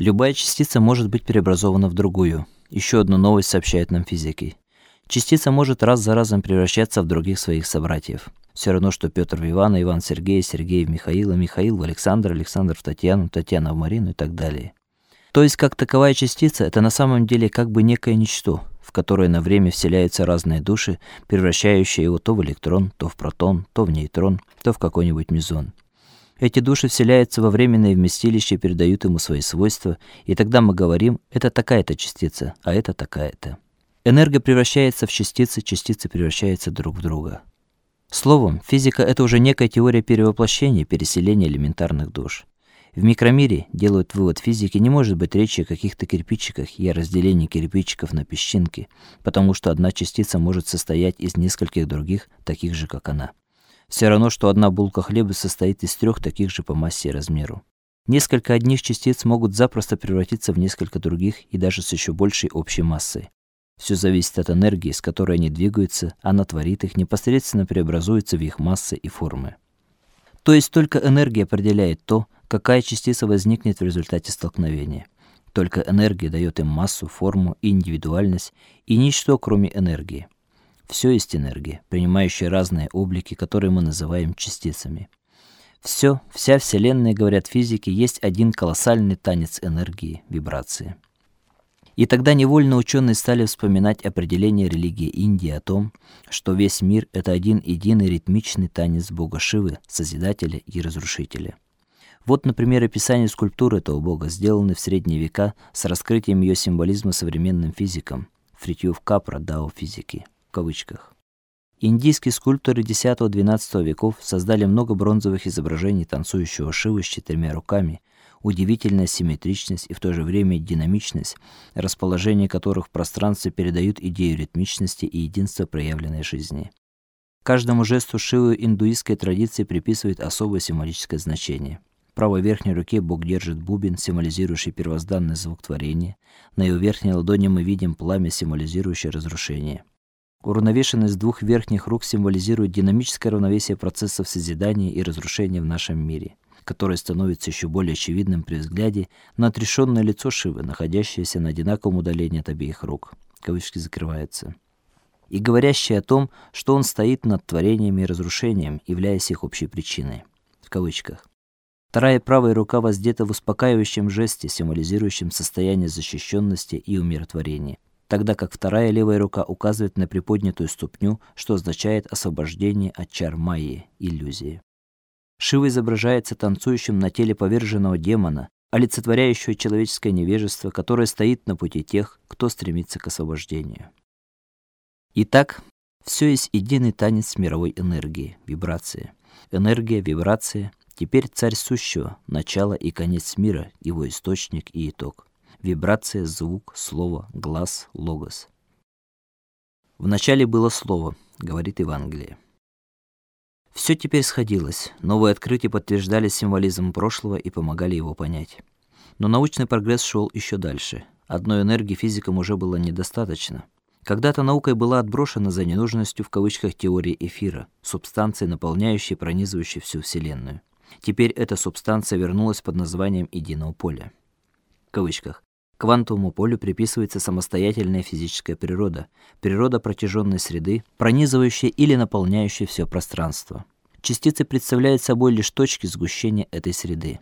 Любая частица может быть преобразована в другую. Еще одну новость сообщает нам физики. Частица может раз за разом превращаться в других своих собратьев. Все равно что Петр в Ивана, Иван в Сергея, Сергей в Михаила, Михаил в Александра, Александр в Татьяну, Татьяна в Марину и так далее. То есть как таковая частица это на самом деле как бы некое ничто, в которое на время вселяются разные души, превращающие его то в электрон, то в протон, то в нейтрон, то в какой-нибудь мезон. Эти души вселяются во временное вместилище и передают ему свои свойства, и тогда мы говорим: это такая-то частица, а это такая-то. Энергия превращается в частицы, частицы превращаются друг в друга. Словом, физика это уже некая теория перевоплощения, переселения элементарных душ. В микромире, делают вывод физики, не может быть речи о каких-то кирпичиках и о разделении кирпичиков на песчинки, потому что одна частица может состоять из нескольких других, таких же, как она. Все равно, что одна булка хлеба состоит из трех таких же по массе и размеру. Несколько одних частиц могут запросто превратиться в несколько других и даже с еще большей общей массой. Все зависит от энергии, с которой они двигаются, она творит их, непосредственно преобразуется в их массы и формы. То есть только энергия определяет то, какая частица возникнет в результате столкновения. Только энергия дает им массу, форму и индивидуальность, и ничто, кроме энергии. Все есть энергия, принимающая разные облики, которые мы называем частицами. Все, вся вселенная, говорят физики, есть один колоссальный танец энергии, вибрации. И тогда невольно ученые стали вспоминать определение религии Индии о том, что весь мир это один единый ритмичный танец бога Шивы, созидателя и разрушителя. Вот, например, описание скульптуры этого бога, сделанной в средние века с раскрытием ее символизма современным физикам. Фритьёв Капра Дао физики в кавычках. Индийские скульпторы X-XII веков создали много бронзовых изображений танцующего Шивы с четырьмя руками. Удивительная симметричность и в то же время динамичность, расположение которых в пространстве передают идею ритмичности и единства проявленной жизни. Каждому жесту Шивы индуистской традиции приписывают особое символическое значение правой верхней руке Бог держит бубен, символизирующий первозданный звук творения. На его верхней ладони мы видим пламя, символизирующее разрушение. Уравновешенность двух верхних рук символизирует динамическое равновесие процессов созидания и разрушения в нашем мире, которое становится еще более очевидным при взгляде на отрешенное лицо Шивы, находящееся на одинаковом удалении от обеих рук. Кавычки закрываются. И говорящее о том, что он стоит над творением и разрушением, являясь их общей причиной. В кавычках. Вторая правая рука воздета в успокаивающем жесте, символизирующем состояние защищенности и умиротворения, тогда как вторая левая рука указывает на приподнятую ступню, что означает освобождение от чар майи, иллюзии. Шива изображается танцующим на теле поверженного демона, олицетворяющего человеческое невежество, которое стоит на пути тех, кто стремится к освобождению. Итак, все есть единый танец мировой энергии, вибрации. Энергия, вибрация Теперь царь сущего, начало и конец мира, его источник и итог. Вибрация, звук, слово, глаз, логос. В начале было слово, говорит Евангелие. Все теперь сходилось. Новые открытия подтверждали символизм прошлого и помогали его понять. Но научный прогресс шел еще дальше. Одной энергии физикам уже было недостаточно. Когда-то наукой была отброшена за ненужностью в кавычках теория эфира, субстанции, наполняющей, пронизывающей всю вселенную. Теперь эта субстанция вернулась под названием единого поля. В кавычках. Квантовому полю приписывается самостоятельная физическая природа, природа протяженной среды, пронизывающая или наполняющая все пространство. Частицы представляют собой лишь точки сгущения этой среды.